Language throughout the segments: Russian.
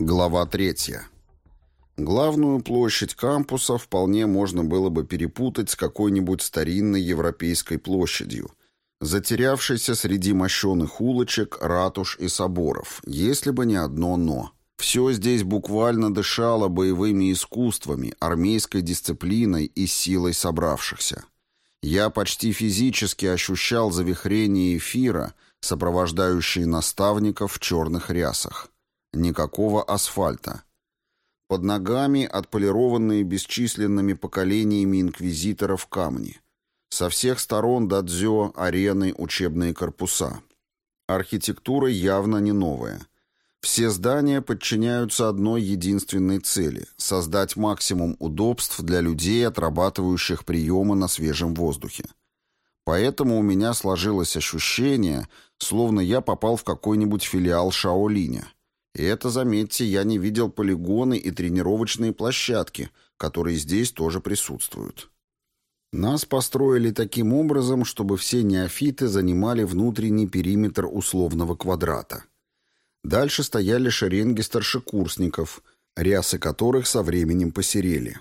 Глава 3. Главную площадь кампуса вполне можно было бы перепутать с какой-нибудь старинной европейской площадью, затерявшейся среди мощеных улочек, ратуш и соборов, если бы не одно «но». Все здесь буквально дышало боевыми искусствами, армейской дисциплиной и силой собравшихся. Я почти физически ощущал завихрение эфира, сопровождающие наставников в черных рясах. Никакого асфальта. Под ногами отполированные бесчисленными поколениями инквизиторов камни. Со всех сторон дадзё, арены, учебные корпуса. Архитектура явно не новая. Все здания подчиняются одной единственной цели – создать максимум удобств для людей, отрабатывающих приемы на свежем воздухе. Поэтому у меня сложилось ощущение, словно я попал в какой-нибудь филиал Шаолиня – и это, заметьте, я не видел полигоны и тренировочные площадки, которые здесь тоже присутствуют. Нас построили таким образом, чтобы все неофиты занимали внутренний периметр условного квадрата. Дальше стояли шеренги старшекурсников, рясы которых со временем посерели.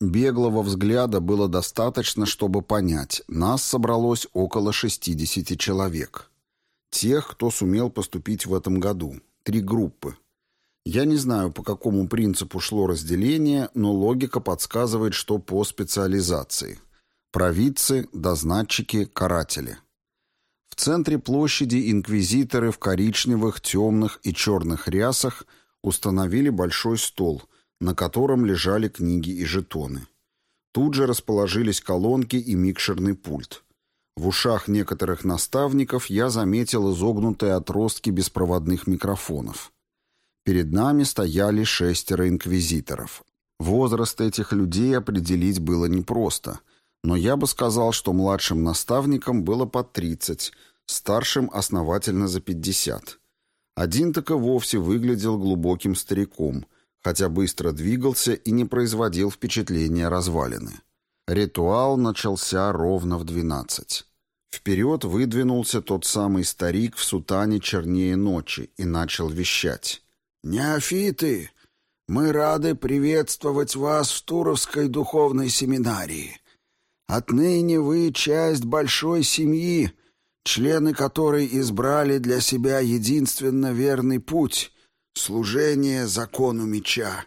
Беглого взгляда было достаточно, чтобы понять, нас собралось около 60 человек. Тех, кто сумел поступить в этом году три группы. Я не знаю, по какому принципу шло разделение, но логика подсказывает, что по специализации. Провидцы, дознатчики, каратели. В центре площади инквизиторы в коричневых, темных и черных рясах установили большой стол, на котором лежали книги и жетоны. Тут же расположились колонки и микшерный пульт. В ушах некоторых наставников я заметил изогнутые отростки беспроводных микрофонов. Перед нами стояли шестеро инквизиторов. Возраст этих людей определить было непросто, но я бы сказал, что младшим наставникам было под 30, старшим основательно за 50. Один так и вовсе выглядел глубоким стариком, хотя быстро двигался и не производил впечатления развалины. Ритуал начался ровно в 12. Вперед выдвинулся тот самый старик в сутане чернее ночи и начал вещать. «Неофиты, мы рады приветствовать вас в Туровской духовной семинарии. Отныне вы часть большой семьи, члены которой избрали для себя единственно верный путь — служение закону меча.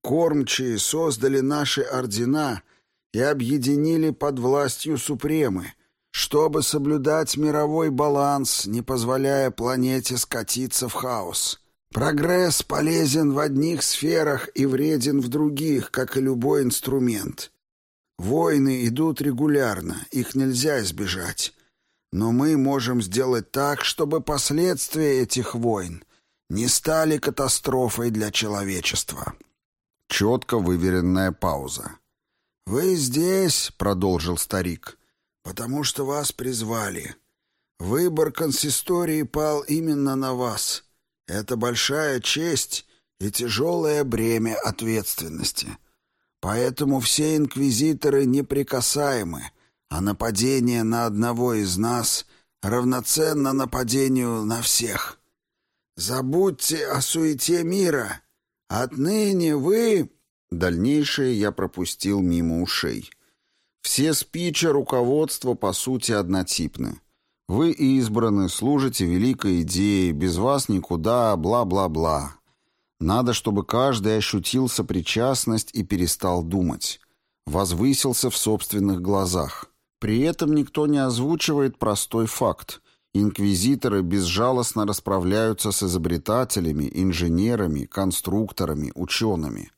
Кормчие создали наши ордена и объединили под властью Супремы — чтобы соблюдать мировой баланс, не позволяя планете скатиться в хаос. Прогресс полезен в одних сферах и вреден в других, как и любой инструмент. Войны идут регулярно, их нельзя избежать. Но мы можем сделать так, чтобы последствия этих войн не стали катастрофой для человечества. Четко выверенная пауза. «Вы здесь», — продолжил старик, потому что вас призвали. Выбор консистории пал именно на вас. Это большая честь и тяжелое бремя ответственности. Поэтому все инквизиторы неприкасаемы, а нападение на одного из нас равноценно нападению на всех. Забудьте о суете мира. Отныне вы...» Дальнейшее я пропустил мимо ушей. Все спичи руководства, по сути, однотипны. Вы избраны, служите великой идее, без вас никуда, бла-бла-бла. Надо, чтобы каждый ощутил сопричастность и перестал думать. Возвысился в собственных глазах. При этом никто не озвучивает простой факт. Инквизиторы безжалостно расправляются с изобретателями, инженерами, конструкторами, учеными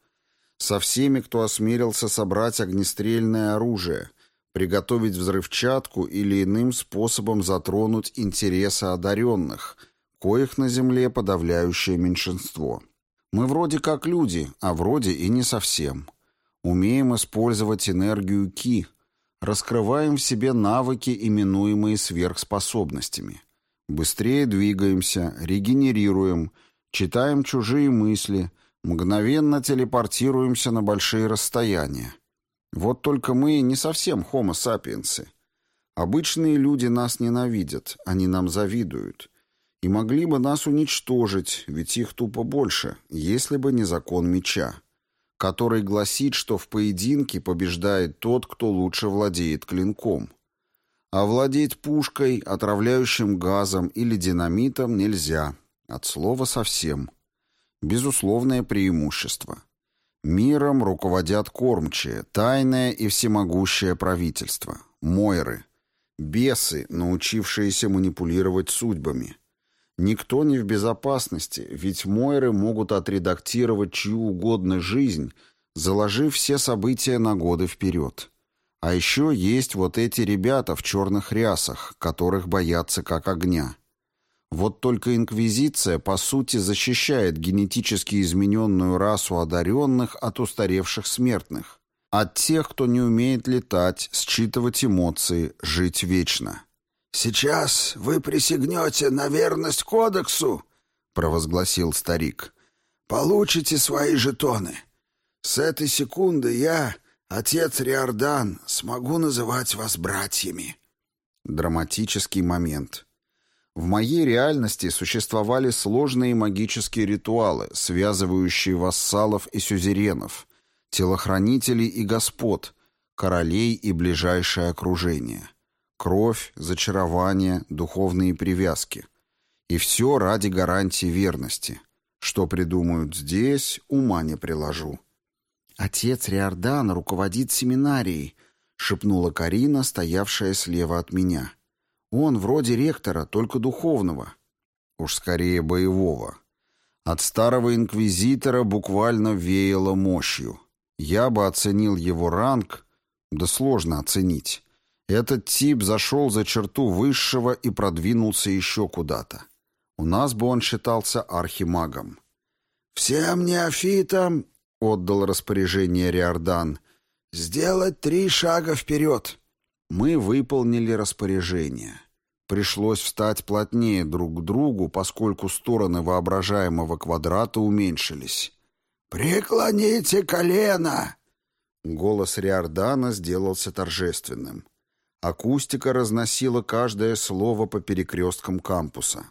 со всеми, кто осмелился собрать огнестрельное оружие, приготовить взрывчатку или иным способом затронуть интересы одаренных, коих на Земле подавляющее меньшинство. Мы вроде как люди, а вроде и не совсем. Умеем использовать энергию Ки, раскрываем в себе навыки, именуемые сверхспособностями. Быстрее двигаемся, регенерируем, читаем чужие мысли – Мгновенно телепортируемся на большие расстояния. Вот только мы не совсем хомо сапиенсы. Обычные люди нас ненавидят, они нам завидуют. и могли бы нас уничтожить, ведь их тупо больше, если бы не закон меча, который гласит, что в поединке побеждает тот, кто лучше владеет клинком. А владеть пушкой, отравляющим газом или динамитом нельзя, от слова совсем. Безусловное преимущество. Миром руководят кормчие, тайное и всемогущее правительство, мойры, бесы, научившиеся манипулировать судьбами – Никто не в безопасности, ведь Мойры могут отредактировать чью угодно жизнь, заложив все события на годы вперед. А еще есть вот эти ребята в черных рясах, которых боятся как огня. Вот только Инквизиция, по сути, защищает генетически измененную расу одаренных от устаревших смертных, от тех, кто не умеет летать, считывать эмоции, жить вечно. «Сейчас вы присягнете на верность кодексу», — провозгласил старик. «Получите свои жетоны. С этой секунды я, отец Риордан, смогу называть вас братьями». Драматический момент. В моей реальности существовали сложные магические ритуалы, связывающие вассалов и сюзеренов, телохранителей и господ, королей и ближайшее окружение. Кровь, зачарование, духовные привязки. И все ради гарантии верности. Что придумают здесь, ума не приложу. «Отец Риордан руководит семинарией», — шепнула Карина, стоявшая слева от меня. «Он вроде ректора, только духовного». Уж скорее боевого. От старого инквизитора буквально веяло мощью. Я бы оценил его ранг, да сложно оценить. Этот тип зашел за черту высшего и продвинулся еще куда-то. У нас бы он считался архимагом. «Всем неофитам», — отдал распоряжение Риордан, — «сделать три шага вперед». Мы выполнили распоряжение. Пришлось встать плотнее друг к другу, поскольку стороны воображаемого квадрата уменьшились. «Преклоните колено!» Голос Риордана сделался торжественным. Акустика разносила каждое слово по перекресткам кампуса.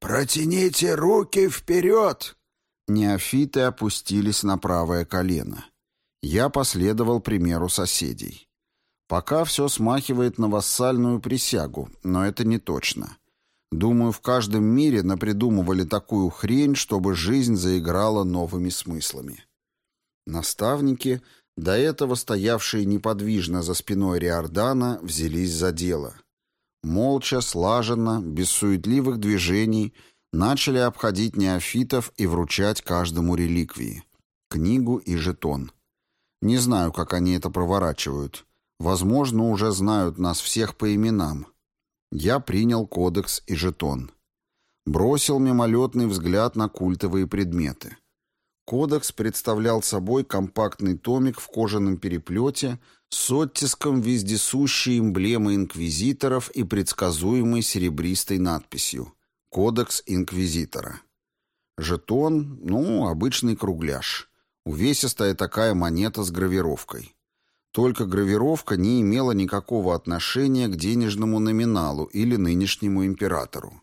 «Протяните руки вперед!» Неофиты опустились на правое колено. Я последовал примеру соседей. Пока все смахивает на вассальную присягу, но это не точно. Думаю, в каждом мире напридумывали такую хрень, чтобы жизнь заиграла новыми смыслами. Наставники до этого стоявшие неподвижно за спиной Риордана взялись за дело. Молча, слаженно, без суетливых движений начали обходить неофитов и вручать каждому реликвии. Книгу и жетон. Не знаю, как они это проворачивают. Возможно, уже знают нас всех по именам. Я принял кодекс и жетон. Бросил мимолетный взгляд на культовые предметы. Кодекс представлял собой компактный томик в кожаном переплете с оттиском вездесущей эмблемы инквизиторов и предсказуемой серебристой надписью «Кодекс инквизитора». Жетон, ну, обычный кругляш. Увесистая такая монета с гравировкой. Только гравировка не имела никакого отношения к денежному номиналу или нынешнему императору.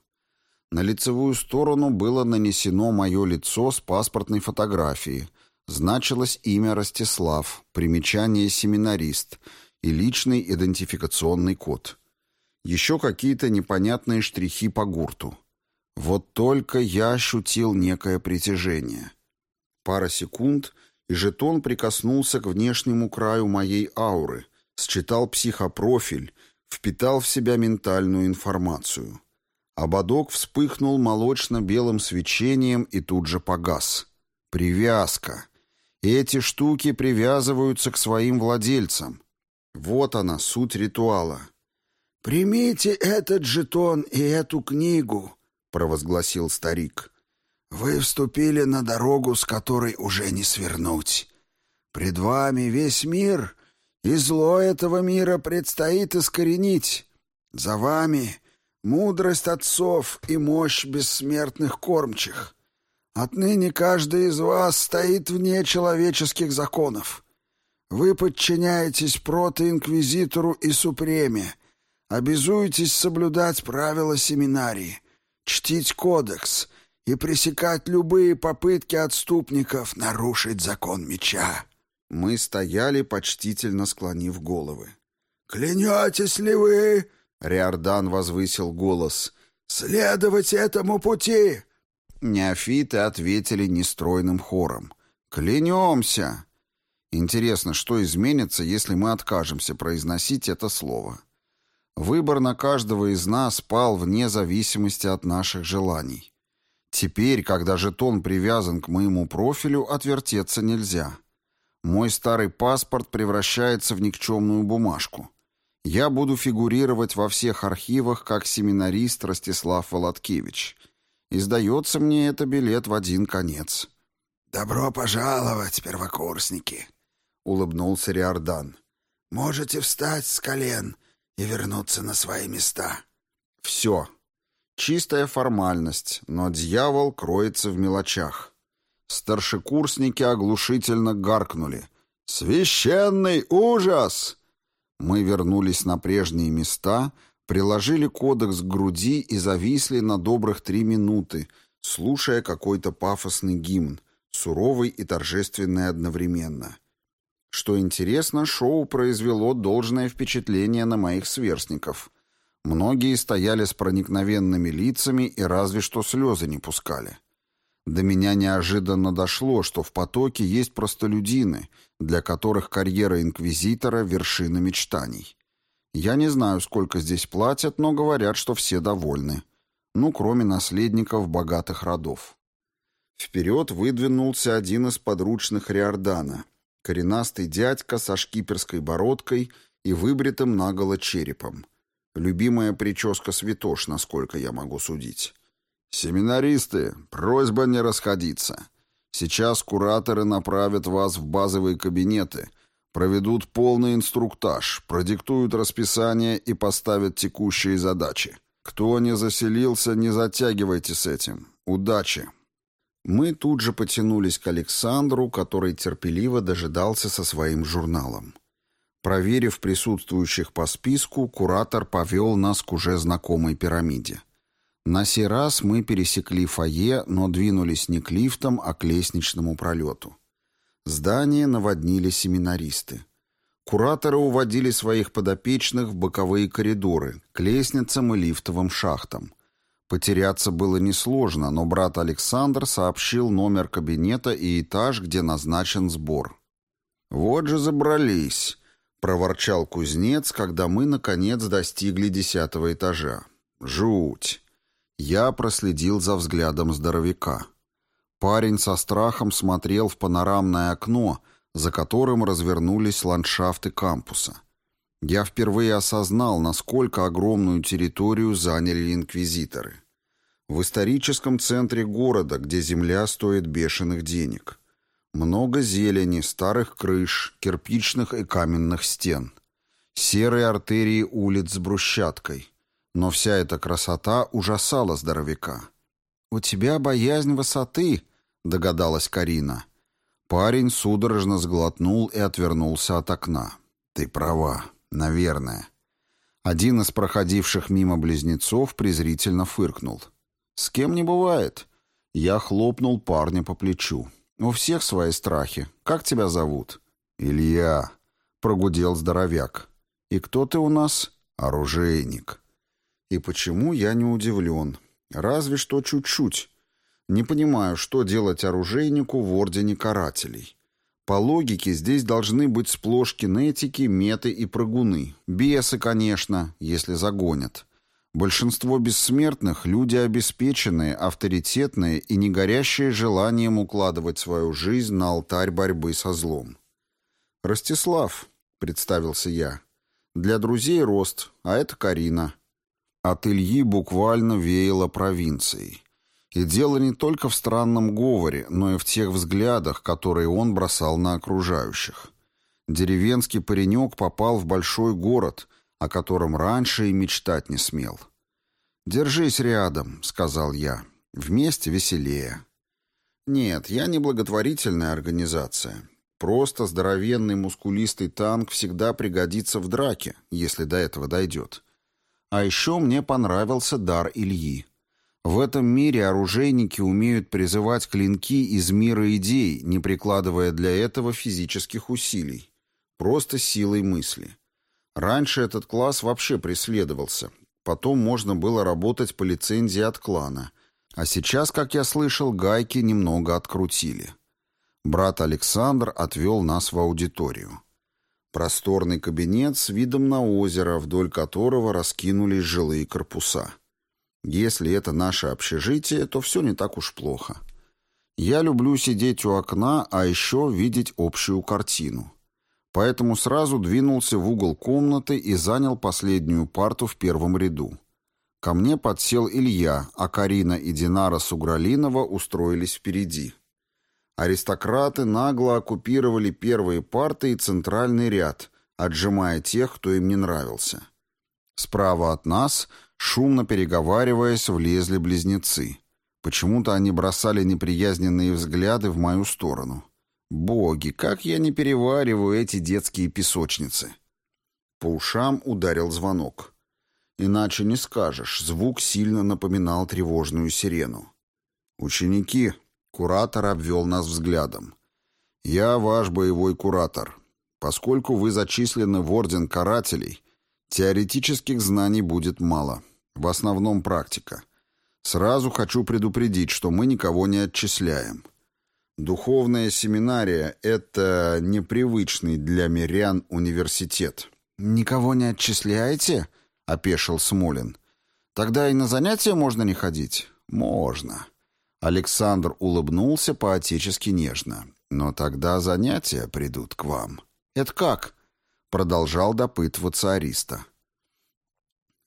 На лицевую сторону было нанесено мое лицо с паспортной фотографии. Значилось имя Ростислав, примечание «семинарист» и личный идентификационный код. Еще какие-то непонятные штрихи по гурту. Вот только я ощутил некое притяжение. Пара секунд, и жетон прикоснулся к внешнему краю моей ауры, считал психопрофиль, впитал в себя ментальную информацию. Ободок вспыхнул молочно-белым свечением и тут же погас. Привязка. Эти штуки привязываются к своим владельцам. Вот она, суть ритуала. «Примите этот жетон и эту книгу», — провозгласил старик. «Вы вступили на дорогу, с которой уже не свернуть. Пред вами весь мир, и зло этого мира предстоит искоренить. За вами мудрость отцов и мощь бессмертных кормчих. Отныне каждый из вас стоит вне человеческих законов. Вы подчиняетесь протоинквизитору и супреме, обязуетесь соблюдать правила семинарии. чтить кодекс и пресекать любые попытки отступников нарушить закон меча». Мы стояли, почтительно склонив головы. «Клянетесь ли вы?» — Риордан возвысил голос. «Следовать этому пути!» Неофиты ответили нестройным хором. «Клянемся!» Интересно, что изменится, если мы откажемся произносить это слово? Выбор на каждого из нас пал вне зависимости от наших желаний. Теперь, когда жетон привязан к моему профилю, отвертеться нельзя. Мой старый паспорт превращается в никчемную бумажку. Я буду фигурировать во всех архивах как семинарист Ростислав Володкевич. И сдается мне это билет в один конец. «Добро пожаловать, первокурсники!» — улыбнулся Риордан. «Можете встать с колен и вернуться на свои места». «Все. Чистая формальность, но дьявол кроется в мелочах». Старшекурсники оглушительно гаркнули. «Священный ужас!» Мы вернулись на прежние места — приложили кодекс к груди и зависли на добрых три минуты, слушая какой-то пафосный гимн, суровый и торжественный одновременно. Что интересно, шоу произвело должное впечатление на моих сверстников. Многие стояли с проникновенными лицами и разве что слезы не пускали. До меня неожиданно дошло, что в потоке есть простолюдины, для которых карьера инквизитора — вершина мечтаний. Я не знаю, сколько здесь платят, но говорят, что все довольны. Ну, кроме наследников богатых родов. Вперед выдвинулся один из подручных Риордана. Коренастый дядька со шкиперской бородкой и выбритым наголо черепом. Любимая прическа святош, насколько я могу судить. «Семинаристы, просьба не расходиться. Сейчас кураторы направят вас в базовые кабинеты — Проведут полный инструктаж, продиктуют расписание и поставят текущие задачи. Кто не заселился, не затягивайте с этим. Удачи. Мы тут же потянулись к Александру, который терпеливо дожидался со своим журналом. Проверив присутствующих по списку, куратор повел нас к уже знакомой пирамиде. На сей раз мы пересекли фойе, но двинулись не к лифтам, а к лестничному пролету. Здание наводнили семинаристы. Кураторы уводили своих подопечных в боковые коридоры, к лестницам и лифтовым шахтам. Потеряться было несложно, но брат Александр сообщил номер кабинета и этаж, где назначен сбор. «Вот же забрались», — проворчал кузнец, когда мы, наконец, достигли десятого этажа. «Жуть!» Я проследил за взглядом здоровяка. Парень со страхом смотрел в панорамное окно, за которым развернулись ландшафты кампуса. Я впервые осознал, насколько огромную территорию заняли инквизиторы. В историческом центре города, где земля стоит бешеных денег. Много зелени, старых крыш, кирпичных и каменных стен. Серые артерии улиц с брусчаткой. Но вся эта красота ужасала здоровяка. «У тебя боязнь высоты», — догадалась Карина. Парень судорожно сглотнул и отвернулся от окна. «Ты права, наверное». Один из проходивших мимо близнецов презрительно фыркнул. «С кем не бывает». Я хлопнул парня по плечу. «У всех свои страхи. Как тебя зовут?» «Илья», — прогудел здоровяк. «И кто ты у нас?» «Оружейник». «И почему я не удивлен? Разве что чуть-чуть. Не понимаю, что делать оружейнику в Ордене Карателей. По логике, здесь должны быть сплошь кинетики, меты и прыгуны. Бесы, конечно, если загонят. Большинство бессмертных – люди обеспеченные, авторитетные и не горящие желанием укладывать свою жизнь на алтарь борьбы со злом. «Ростислав», — представился я, — «для друзей Рост, а это Карина». От Ильи буквально веяло провинцией. И дело не только в странном говоре, но и в тех взглядах, которые он бросал на окружающих. Деревенский паренек попал в большой город, о котором раньше и мечтать не смел. «Держись рядом», — сказал я. «Вместе веселее». «Нет, я не благотворительная организация. Просто здоровенный мускулистый танк всегда пригодится в драке, если до этого дойдет. А еще мне понравился дар Ильи. В этом мире оружейники умеют призывать клинки из мира идей, не прикладывая для этого физических усилий. Просто силой мысли. Раньше этот класс вообще преследовался. Потом можно было работать по лицензии от клана. А сейчас, как я слышал, гайки немного открутили. Брат Александр отвел нас в аудиторию. Просторный кабинет с видом на озеро, вдоль которого раскинулись жилые корпуса. Если это наше общежитие, то все не так уж плохо. Я люблю сидеть у окна, а еще видеть общую картину. Поэтому сразу двинулся в угол комнаты и занял последнюю парту в первом ряду. Ко мне подсел Илья, а Карина и Динара Сугралинова устроились впереди. Аристократы нагло оккупировали первые парты и центральный ряд, отжимая тех, кто им не нравился. Справа от нас, шумно переговариваясь, влезли близнецы. Почему-то они бросали неприязненные взгляды в мою сторону. Боги, как я не перевариваю эти детские песочницы. По ушам ударил звонок. Иначе не скажешь, звук сильно напоминал тревожную сирену. «Ученики», Куратор обвел нас взглядом. «Я ваш боевой куратор. Поскольку вы зачислены в Орден Карателей, теоретических знаний будет мало. В основном практика. Сразу хочу предупредить, что мы никого не отчисляем. Духовная семинария — это непривычный для мирян университет». «Никого не отчисляете?» — опешил Смолин. «Тогда и на занятия можно не ходить?» «Можно». Александр улыбнулся по-отечески нежно. «Но тогда занятия придут к вам». «Это как?» — продолжал допытываться Ариста.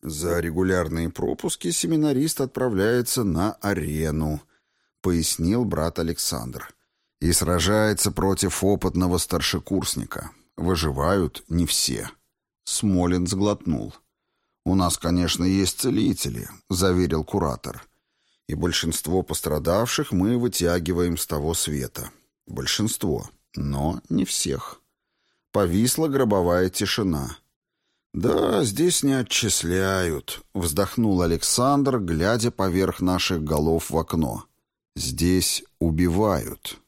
«За регулярные пропуски семинарист отправляется на арену», — пояснил брат Александр. «И сражается против опытного старшекурсника. Выживают не все». Смолин сглотнул. «У нас, конечно, есть целители», — заверил куратор и большинство пострадавших мы вытягиваем с того света. Большинство, но не всех. Повисла гробовая тишина. «Да, здесь не отчисляют», — вздохнул Александр, глядя поверх наших голов в окно. «Здесь убивают».